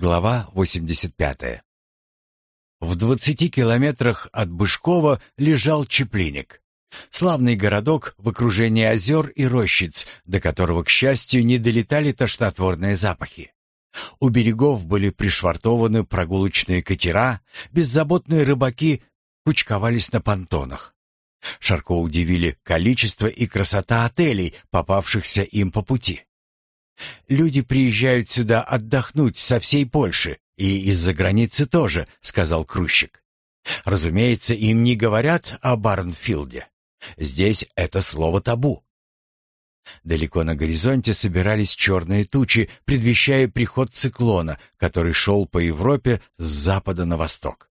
Глава 85. В двадцати километрах от Бышкова лежал Чеплиник. Славный городок в окружении озер и рощиц, до которого, к счастью, не долетали тошнотворные запахи. У берегов были пришвартованы прогулочные катера, беззаботные рыбаки кучковались на понтонах. Шарко удивили количество и красота отелей, попавшихся им по пути. Люди приезжают сюда отдохнуть со всей Польши и из-за границы тоже, сказал грузчик. Разумеется, им не говорят о Барнфилде. Здесь это слово табу. Далеко на горизонте собирались черные тучи, предвещая приход циклона, который шел по Европе с запада на восток.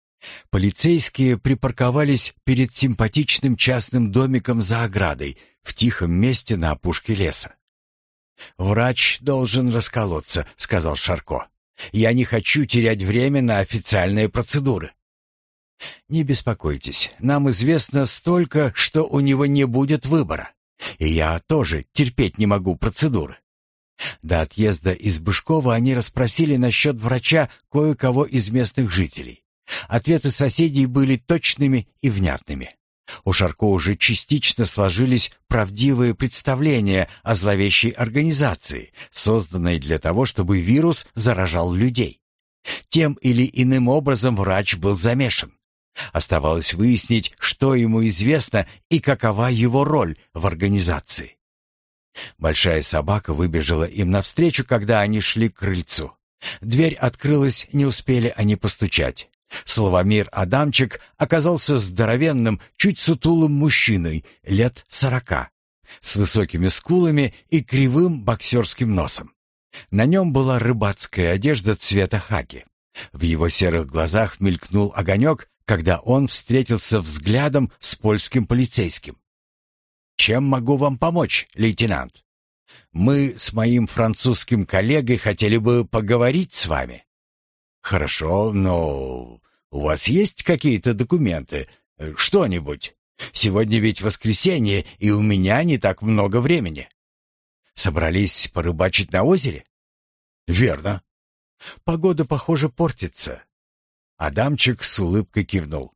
Полицейские припарковались перед симпатичным частным домиком за оградой в тихом месте на опушке леса. «Врач должен расколоться», — сказал Шарко. «Я не хочу терять время на официальные процедуры». «Не беспокойтесь, нам известно столько, что у него не будет выбора. И я тоже терпеть не могу процедуры». До отъезда из Бышкова они расспросили насчет врача кое-кого из местных жителей. Ответы соседей были точными и внятными. У Шарко уже частично сложились правдивые представления о зловещей организации, созданной для того, чтобы вирус заражал людей. Тем или иным образом врач был замешан. Оставалось выяснить, что ему известно и какова его роль в организации. Большая собака выбежала им навстречу, когда они шли к крыльцу. Дверь открылась, не успели они постучать. Славомир Адамчик оказался здоровенным, чуть сутулым мужчиной лет сорока, с высокими скулами и кривым боксерским носом. На нем была рыбацкая одежда цвета хаки. В его серых глазах мелькнул огонек, когда он встретился взглядом с польским полицейским. «Чем могу вам помочь, лейтенант? Мы с моим французским коллегой хотели бы поговорить с вами». «Хорошо, но у вас есть какие-то документы? Что-нибудь? Сегодня ведь воскресенье, и у меня не так много времени». «Собрались порыбачить на озере?» «Верно. Погода, похоже, портится». Адамчик с улыбкой кивнул.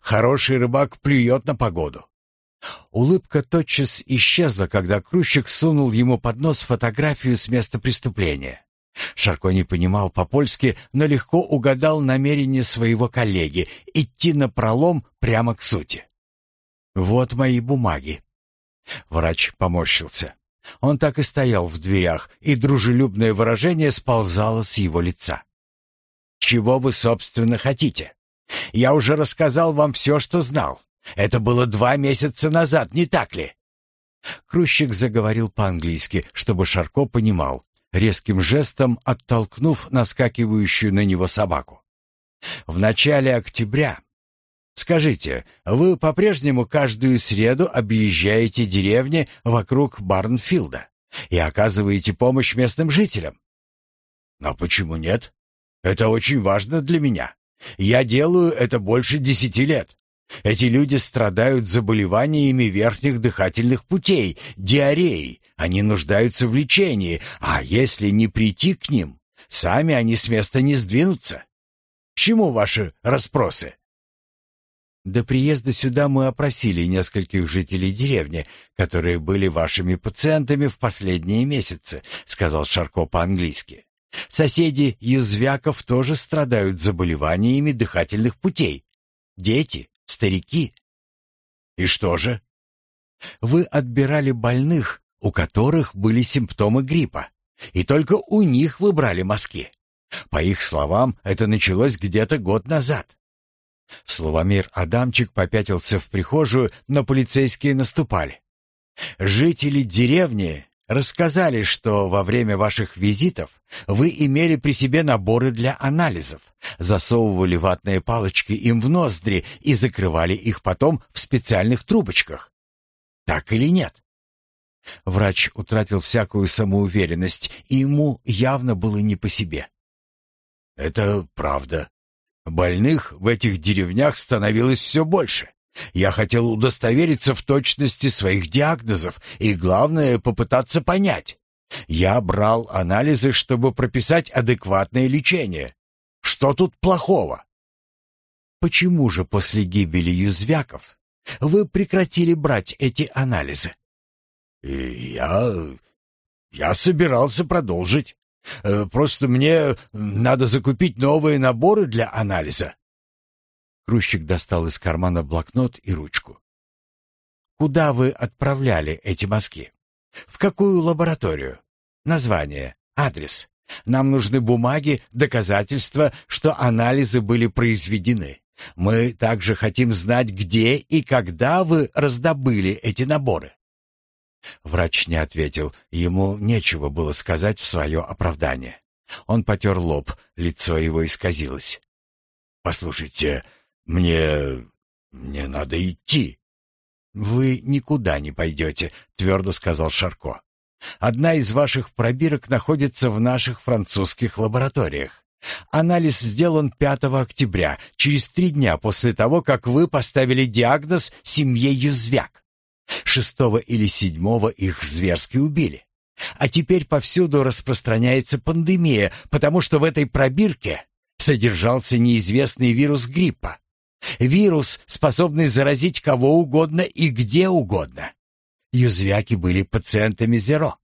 «Хороший рыбак плюет на погоду». Улыбка тотчас исчезла, когда грузчик сунул ему под нос фотографию с места преступления. Шарко не понимал по-польски, но легко угадал намерение своего коллеги идти на пролом прямо к сути. «Вот мои бумаги». Врач поморщился. Он так и стоял в дверях, и дружелюбное выражение сползало с его лица. «Чего вы, собственно, хотите? Я уже рассказал вам все, что знал. Это было два месяца назад, не так ли?» Крущик заговорил по-английски, чтобы Шарко понимал, резким жестом оттолкнув наскакивающую на него собаку. «В начале октября. Скажите, вы по-прежнему каждую среду объезжаете деревни вокруг Барнфилда и оказываете помощь местным жителям?» «Но почему нет? Это очень важно для меня. Я делаю это больше десяти лет. Эти люди страдают заболеваниями верхних дыхательных путей, диареей. Они нуждаются в лечении, а если не прийти к ним, сами они с места не сдвинутся. К чему ваши расспросы? До приезда сюда мы опросили нескольких жителей деревни, которые были вашими пациентами в последние месяцы, сказал Шарко по-английски. Соседи Юзвяков тоже страдают заболеваниями дыхательных путей. Дети, старики. И что же? Вы отбирали больных, у которых были симптомы гриппа, и только у них выбрали мазки. По их словам, это началось где-то год назад. Словомир Адамчик попятился в прихожую, но полицейские наступали. Жители деревни Рассказали, что во время ваших визитов вы имели при себе наборы для анализов, засовывали ватные палочки им в ноздри и закрывали их потом в специальных трубочках. Так или нет? Врач утратил всякую самоуверенность, и ему явно было не по себе. Это правда. Больных в этих деревнях становилось все больше. Я хотел удостовериться в точности своих диагнозов и, главное, попытаться понять, Я брал анализы, чтобы прописать адекватное лечение. Что тут плохого? Почему же после гибели Юзвяков вы прекратили брать эти анализы? И я... я собирался продолжить. Э, просто мне надо закупить новые наборы для анализа. Грузчик достал из кармана блокнот и ручку. Куда вы отправляли эти мазки? В какую лабораторию? Название, адрес. Нам нужны бумаги, доказательства, что анализы были произведены. Мы также хотим знать, где и когда вы раздобыли эти наборы. Врач не ответил, ему нечего было сказать в свое оправдание. Он потер лоб, лицо его исказилось. «Послушайте, мне... мне надо идти». «Вы никуда не пойдете», — твердо сказал Шарко. «Одна из ваших пробирок находится в наших французских лабораториях. Анализ сделан 5 октября, через три дня после того, как вы поставили диагноз семье Юзвяк. Шестого или седьмого их зверски убили. А теперь повсюду распространяется пандемия, потому что в этой пробирке содержался неизвестный вирус гриппа. Вирус, способный заразить кого угодно и где угодно. Юзвяки были пациентами Зеро.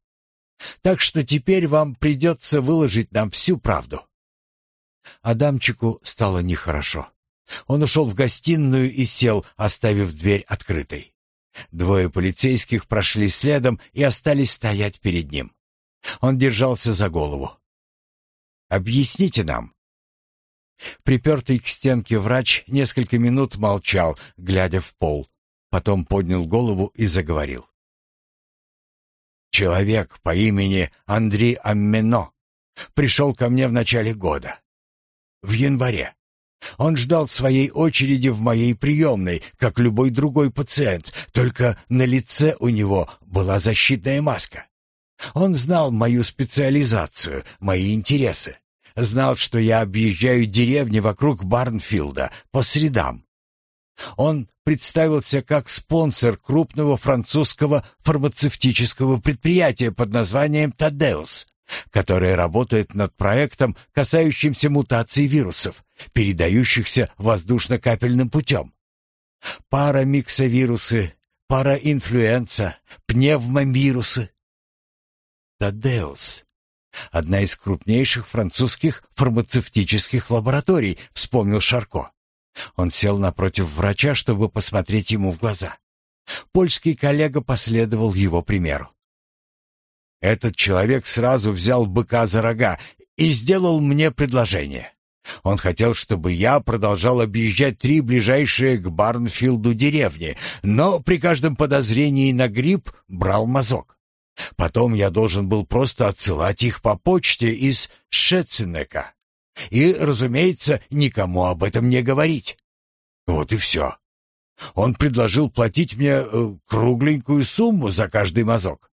Так что теперь вам придется выложить нам всю правду. Адамчику стало нехорошо. Он ушел в гостиную и сел, оставив дверь открытой. Двое полицейских прошли следом и остались стоять перед ним. Он держался за голову. «Объясните нам». Припертый к стенке врач несколько минут молчал, глядя в пол. Потом поднял голову и заговорил. «Человек по имени Андрей Аммено пришел ко мне в начале года в январе. Он ждал своей очереди в моей приемной, как любой другой пациент, только на лице у него была защитная маска. Он знал мою специализацию, мои интересы. Знал, что я объезжаю деревни вокруг Барнфилда по средам. Он представился как спонсор крупного французского фармацевтического предприятия под названием «Тадеус», которая работает над проектом, касающимся мутаций вирусов, передающихся воздушно-капельным путем. Парамиксовирусы, параинфлюенца, пневмовирусы. Тадеус. Одна из крупнейших французских фармацевтических лабораторий, вспомнил Шарко. Он сел напротив врача, чтобы посмотреть ему в глаза. Польский коллега последовал его примеру. Этот человек сразу взял быка за рога и сделал мне предложение. Он хотел, чтобы я продолжал объезжать три ближайшие к Барнфилду деревни, но при каждом подозрении на грипп брал мазок. Потом я должен был просто отсылать их по почте из Шетценека. И, разумеется, никому об этом не говорить. Вот и все. Он предложил платить мне э, кругленькую сумму за каждый мазок.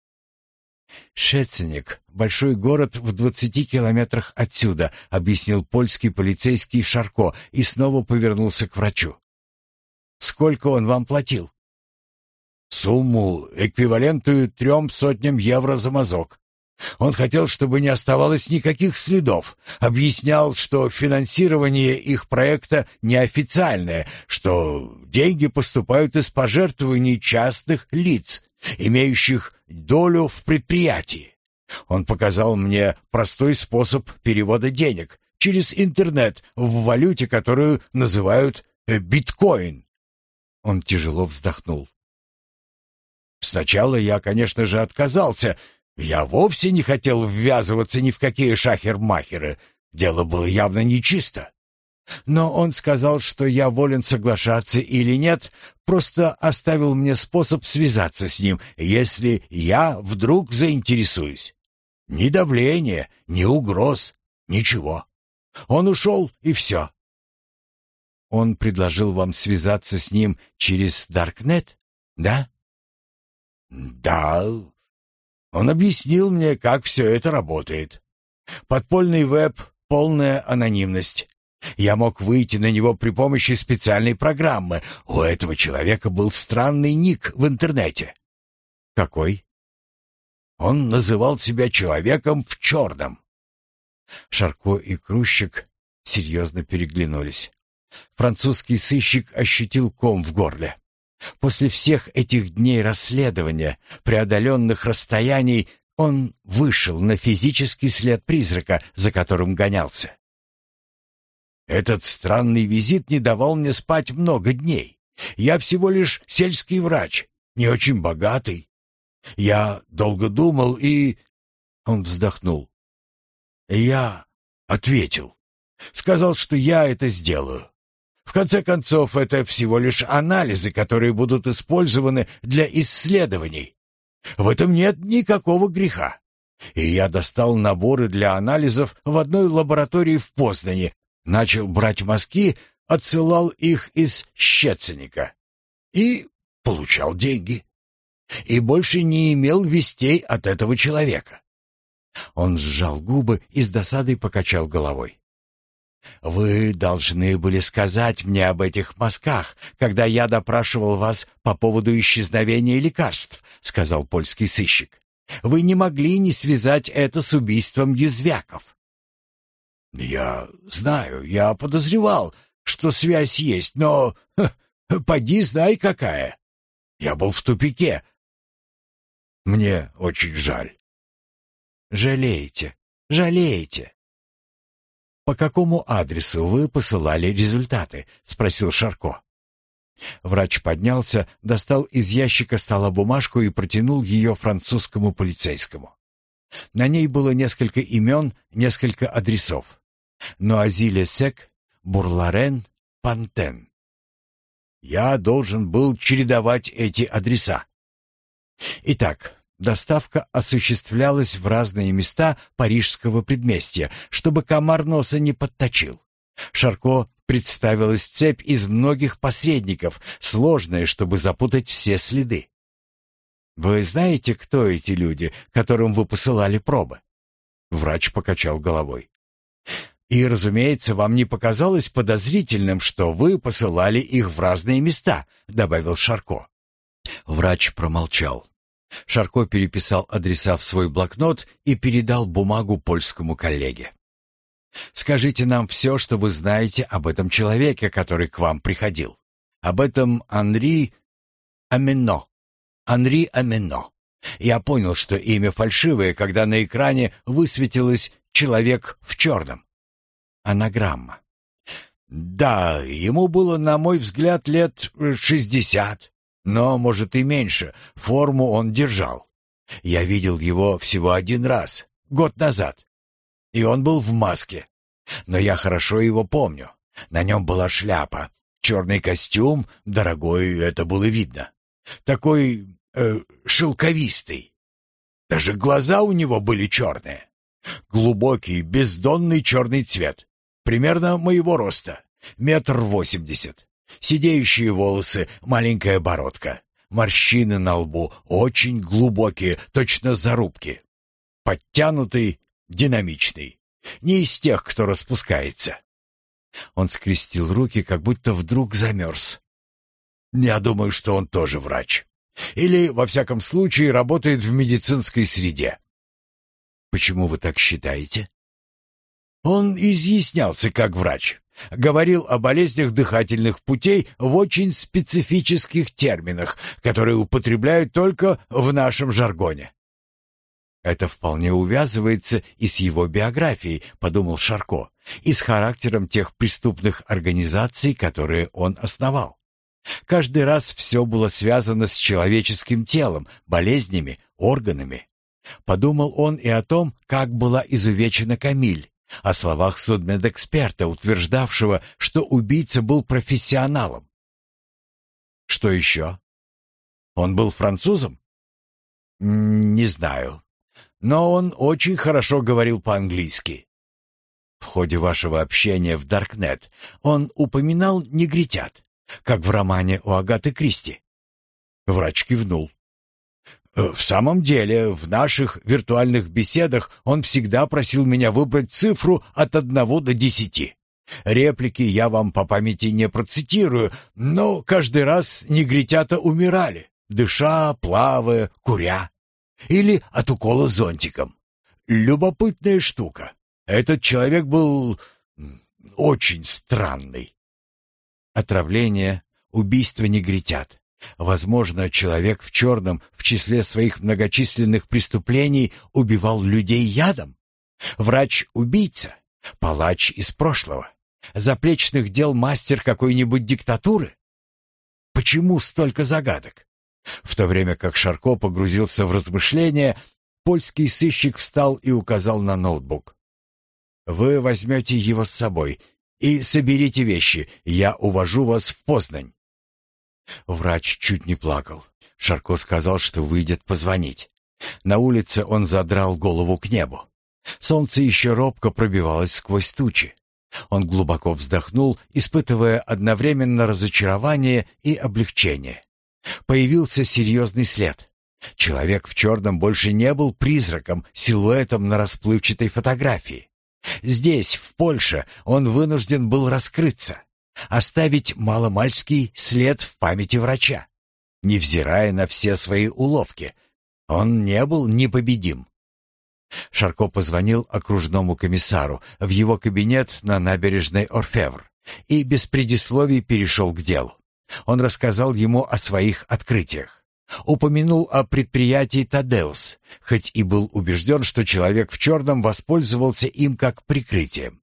«Шеценик — большой город в двадцати километрах отсюда», — объяснил польский полицейский Шарко и снова повернулся к врачу. «Сколько он вам платил?» «Сумму, эквивалентную трем сотням евро за мазок. Он хотел, чтобы не оставалось никаких следов, объяснял, что финансирование их проекта неофициальное, что деньги поступают из пожертвований частных лиц, имеющих долю в предприятии. Он показал мне простой способ перевода денег через интернет в валюте, которую называют биткоин. Он тяжело вздохнул. Сначала я, конечно же, отказался. Я вовсе не хотел ввязываться ни в какие шахер-махеры. Дело было явно нечисто. Но он сказал, что я волен соглашаться или нет, просто оставил мне способ связаться с ним, если я вдруг заинтересуюсь. Ни давления, ни угроз, ничего. Он ушел, и все. Он предложил вам связаться с ним через Даркнет, да? Да. Он объяснил мне, как все это работает. Подпольный веб, полная анонимность. Я мог выйти на него при помощи специальной программы. У этого человека был странный ник в интернете. Какой? Он называл себя человеком в черном. Шарко и Крущик серьезно переглянулись. Французский сыщик ощутил ком в горле. После всех этих дней расследования, преодоленных расстояний, он вышел на физический след призрака, за которым гонялся. Этот странный визит не давал мне спать много дней. Я всего лишь сельский врач, не очень богатый. Я долго думал и... Он вздохнул. Я ответил. Сказал, что я это сделаю. В конце концов, это всего лишь анализы, которые будут использованы для исследований. В этом нет никакого греха. И я достал наборы для анализов в одной лаборатории в Познане, начал брать мазки, отсылал их из Щеценика и получал деньги. И больше не имел вестей от этого человека. Он сжал губы и с досадой покачал головой. «Вы должны были сказать мне об этих мазках, когда я допрашивал вас по поводу исчезновения лекарств», — сказал польский сыщик. «Вы не могли не связать это с убийством Язвяков». «Я знаю, я подозревал, что связь есть, но... Ха, поди знай какая. Я был в тупике. Мне очень жаль». «Жалеете, жалеете», «По какому адресу вы посылали результаты?» — спросил Шарко. Врач поднялся, достал из ящика стола бумажку и протянул ее французскому полицейскому. На ней было несколько имен, несколько адресов. Нуазиле-Сек, Бурларен, Пантен. Я должен был чередовать эти адреса. Итак, Доставка осуществлялась в разные места парижского предместья, чтобы комар носа не подточил. Шарко представилась цепь из многих посредников, сложная, чтобы запутать все следы. «Вы знаете, кто эти люди, которым вы посылали пробы?» Врач покачал головой. «И, разумеется, вам не показалось подозрительным, что вы посылали их в разные места», — добавил Шарко. Врач промолчал. Шарко переписал адреса в свой блокнот и передал бумагу польскому коллеге. «Скажите нам все, что вы знаете об этом человеке, который к вам приходил. Об этом Анри Амино. Анри Амино. Я понял, что имя фальшивое, когда на экране высветилось «человек в черном». Анаграмма. Да, ему было, на мой взгляд, лет шестьдесят. Но, может, и меньше. Форму он держал. Я видел его всего один раз, год назад. И он был в маске. Но я хорошо его помню. На нем была шляпа, черный костюм, дорогой, это было видно. Такой э, шелковистый. Даже глаза у него были черные. Глубокий, бездонный черный цвет. Примерно моего роста. Метр восемьдесят. Сидеющие волосы, маленькая бородка, морщины на лбу, очень глубокие, точно зарубки. Подтянутый, динамичный. Не из тех, кто распускается. Он скрестил руки, как будто вдруг замерз. Я думаю, что он тоже врач. Или, во всяком случае, работает в медицинской среде. Почему вы так считаете? Он изъяснялся как врач. Говорил о болезнях дыхательных путей в очень специфических терминах, которые употребляют только в нашем жаргоне. Это вполне увязывается и с его биографией, подумал Шарко, и с характером тех преступных организаций, которые он основал. Каждый раз все было связано с человеческим телом, болезнями, органами. Подумал он и о том, как была изувечена Камиль, о словах судмедэксперта, утверждавшего, что убийца был профессионалом. Что еще? Он был французом? Не знаю. Но он очень хорошо говорил по-английски. В ходе вашего общения в Даркнет он упоминал негритят, как в романе у Агаты Кристи. Врач кивнул. В самом деле, в наших виртуальных беседах он всегда просил меня выбрать цифру от одного до десяти. Реплики я вам по памяти не процитирую, но каждый раз негритята умирали, дыша, плавая, куря. Или от укола зонтиком. Любопытная штука. Этот человек был очень странный. Отравление, убийство негритят. Возможно, человек в черном в числе своих многочисленных преступлений убивал людей ядом. Врач-убийца, палач из прошлого, заплечных дел мастер какой-нибудь диктатуры. Почему столько загадок? В то время как Шарко погрузился в размышления, польский сыщик встал и указал на ноутбук. «Вы возьмете его с собой и соберите вещи, я увожу вас в Познань». Врач чуть не плакал. Шарко сказал, что выйдет позвонить. На улице он задрал голову к небу. Солнце еще робко пробивалось сквозь тучи. Он глубоко вздохнул, испытывая одновременно разочарование и облегчение. Появился серьезный след. Человек в черном больше не был призраком, силуэтом на расплывчатой фотографии. Здесь, в Польше, он вынужден был раскрыться, оставить маломальский след в памяти врача. Невзирая на все свои уловки, он не был непобедим. Шарко позвонил окружному комиссару в его кабинет на набережной Орфевр и без предисловий перешел к делу. Он рассказал ему о своих открытиях. Упомянул о предприятии «Тадеус», хоть и был убежден, что человек в черном воспользовался им как прикрытием.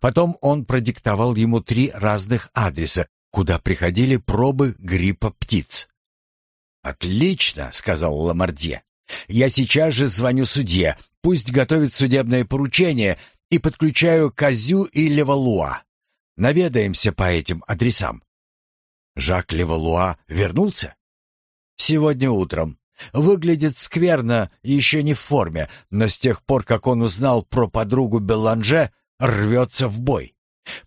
Потом он продиктовал ему три разных адреса, куда приходили пробы гриппа птиц. «Отлично», — сказал Ламардье. «Я сейчас же звоню судье, пусть готовит судебное поручение, и подключаю Казю и Левалуа. Наведаемся по этим адресам». Жак Левалуа вернулся? Сегодня утром. Выглядит скверно, еще не в форме, но с тех пор, как он узнал про подругу Белланже, рвется в бой.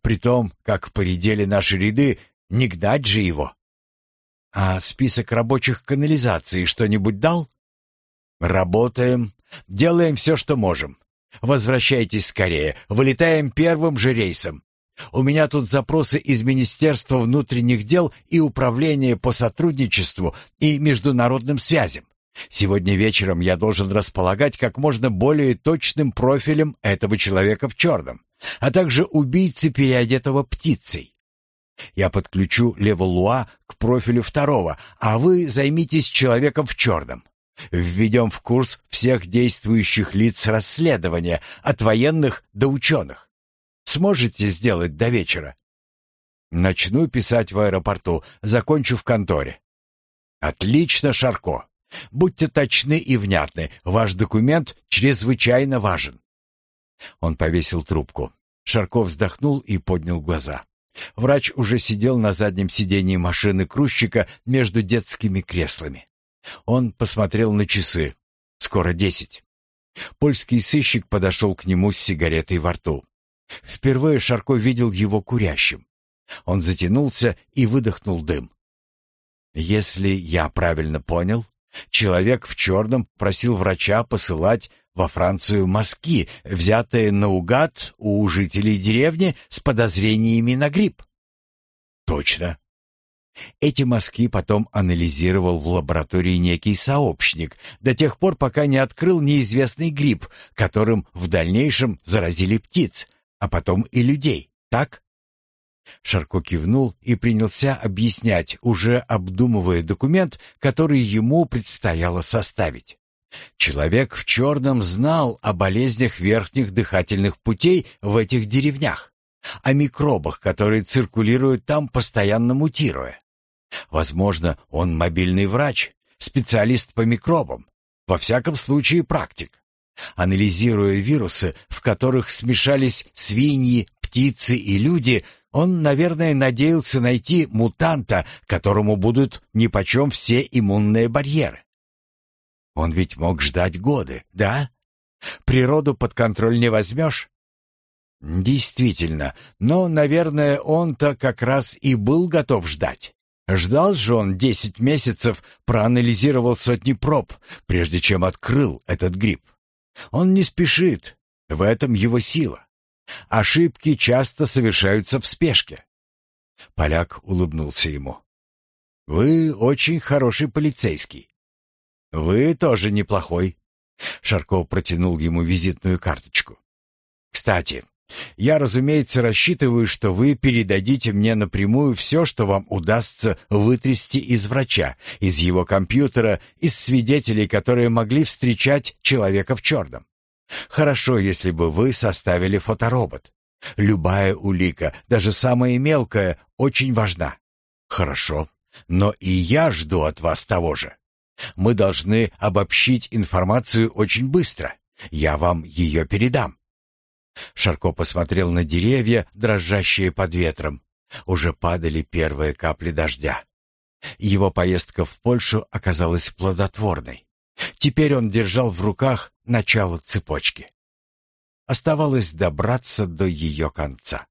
При том, как поредели наши ряды, не гнать же его. А список рабочих канализации что-нибудь дал? Работаем, делаем все, что можем. Возвращайтесь скорее, вылетаем первым же рейсом. У меня тут запросы из Министерства внутренних дел и Управления по сотрудничеству и международным связям. Сегодня вечером я должен располагать как можно более точным профилем этого человека в черном, а также убийцы, переодетого птицей. Я подключу Леволуа к профилю второго, а вы займитесь человеком в черном. Введем в курс всех действующих лиц расследования, от военных до ученых. Сможете сделать до вечера? Начну писать в аэропорту, закончу в конторе. Отлично, Шарко. Будьте точны и внятны. Ваш документ чрезвычайно важен. Он повесил трубку. Шарко вздохнул и поднял глаза. Врач уже сидел на заднем сидении машины грузчика между детскими креслами. Он посмотрел на часы. Скоро десять. Польский сыщик подошел к нему с сигаретой во рту. Впервые Шарко видел его курящим. Он затянулся и выдохнул дым. «Если я правильно понял, человек в черном просил врача посылать во Францию мазки, взятые наугад у жителей деревни с подозрениями на грипп». «Точно. Эти мазки потом анализировал в лаборатории некий сообщник, до тех пор, пока не открыл неизвестный грипп, которым в дальнейшем заразили птиц, а потом и людей, так? Шарко кивнул и принялся объяснять, уже обдумывая документ, который ему предстояло составить. Человек в черном знал о болезнях верхних дыхательных путей в этих деревнях, о микробах, которые циркулируют там, постоянно мутируя. Возможно, он мобильный врач, специалист по микробам, во всяком случае практик. Анализируя вирусы, в которых смешались свиньи, птицы и люди, он, наверное, надеялся найти мутанта, которому будут нипочем все иммунные барьеры. Он ведь мог ждать годы, да? Природу под контроль не возьмешь? Действительно, но, наверное, он-то как раз и был готов ждать. Ждал же он десять месяцев, проанализировал сотни проб, прежде чем открыл этот гриб. Он не спешит, в этом его сила. Ошибки часто совершаются в спешке. Поляк улыбнулся ему. «Вы очень хороший полицейский». Вы тоже неплохой. Шарков протянул ему визитную карточку. Кстати, я, разумеется, рассчитываю, что вы передадите мне напрямую все, что вам удастся вытрясти из врача, из его компьютера, из свидетелей, которые могли встречать человека в черном. Хорошо, если бы вы составили фоторобот. Любая улика, даже самая мелкая, очень важна. Хорошо, но и я жду от вас того же. Мы должны обобщить информацию очень быстро. Я вам ее передам. Шарко посмотрел на деревья, дрожащие под ветром. Уже падали первые капли дождя. Его поездка в Польшу оказалась плодотворной. Теперь он держал в руках начало цепочки. Оставалось добраться до ее конца.